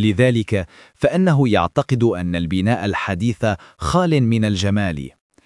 لذلك فإنه يعتقد أن البناء الحديث خال من الجمال.